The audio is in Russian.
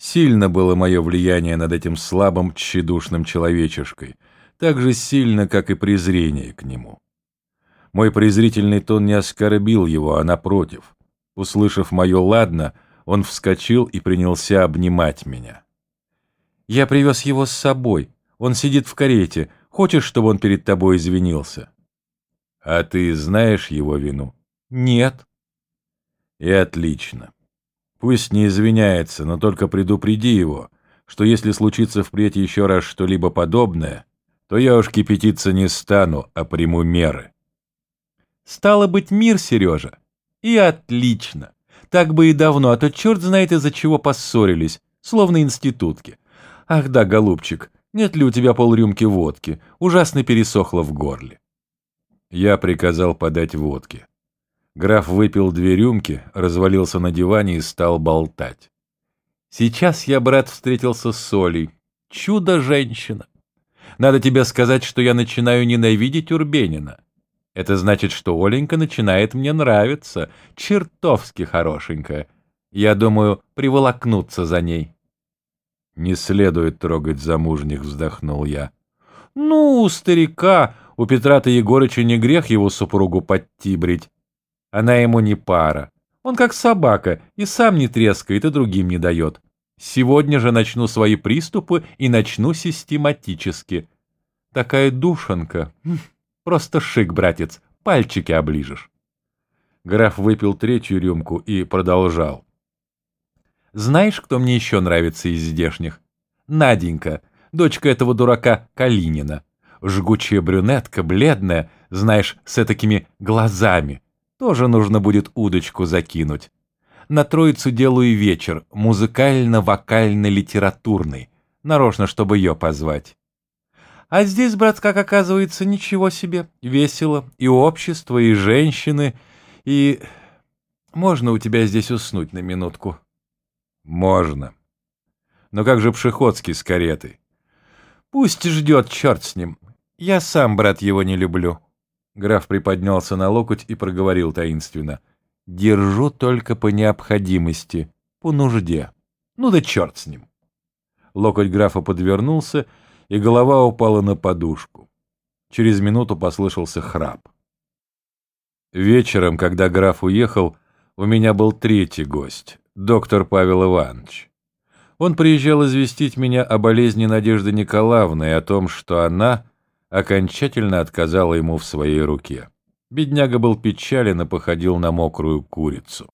Сильно было мое влияние над этим слабым, тщедушным человечешкой, так же сильно, как и презрение к нему. Мой презрительный тон не оскорбил его, а напротив. Услышав мое «ладно», он вскочил и принялся обнимать меня. «Я привез его с собой. Он сидит в карете. Хочешь, чтобы он перед тобой извинился?» «А ты знаешь его вину?» «Нет». «И отлично. Пусть не извиняется, но только предупреди его, что если случится впредь еще раз что-либо подобное, то я уж кипятиться не стану, а приму меры». «Стало быть, мир, Сережа. И отлично. Так бы и давно, а то черт знает из-за чего поссорились, словно институтки. Ах да, голубчик, нет ли у тебя полрюмки водки? Ужасно пересохло в горле. Я приказал подать водки. Граф выпил две рюмки, развалился на диване и стал болтать. Сейчас я, брат, встретился с Олей. Чудо-женщина. Надо тебе сказать, что я начинаю ненавидеть Урбенина. Это значит, что Оленька начинает мне нравиться, чертовски хорошенькая. Я думаю, приволокнуться за ней. «Не следует трогать замужних», — вздохнул я. «Ну, старика, у Петра-то Егорыча не грех его супругу подтибрить. Она ему не пара. Он как собака, и сам не трескает, и другим не дает. Сегодня же начну свои приступы и начну систематически. Такая душенка. Хм, просто шик, братец, пальчики оближешь». Граф выпил третью рюмку и продолжал. Знаешь, кто мне еще нравится из здешних? Наденька, дочка этого дурака Калинина. Жгучая брюнетка, бледная, знаешь, с такими глазами. Тоже нужно будет удочку закинуть. На троицу делаю вечер, музыкально-вокально-литературный. Нарочно, чтобы ее позвать. А здесь, брат, как оказывается, ничего себе. Весело. И общество, и женщины, и... Можно у тебя здесь уснуть на минутку? Можно. Но как же Пшеходский с каретой? Пусть ждет, черт с ним. Я сам, брат, его не люблю. Граф приподнялся на локоть и проговорил таинственно. Держу только по необходимости, по нужде. Ну да черт с ним. Локоть графа подвернулся, и голова упала на подушку. Через минуту послышался храп. Вечером, когда граф уехал, у меня был третий гость доктор Павел Иванович. Он приезжал известить меня о болезни Надежды Николаевны и о том, что она окончательно отказала ему в своей руке. Бедняга был печален и походил на мокрую курицу.